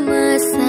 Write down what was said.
bersama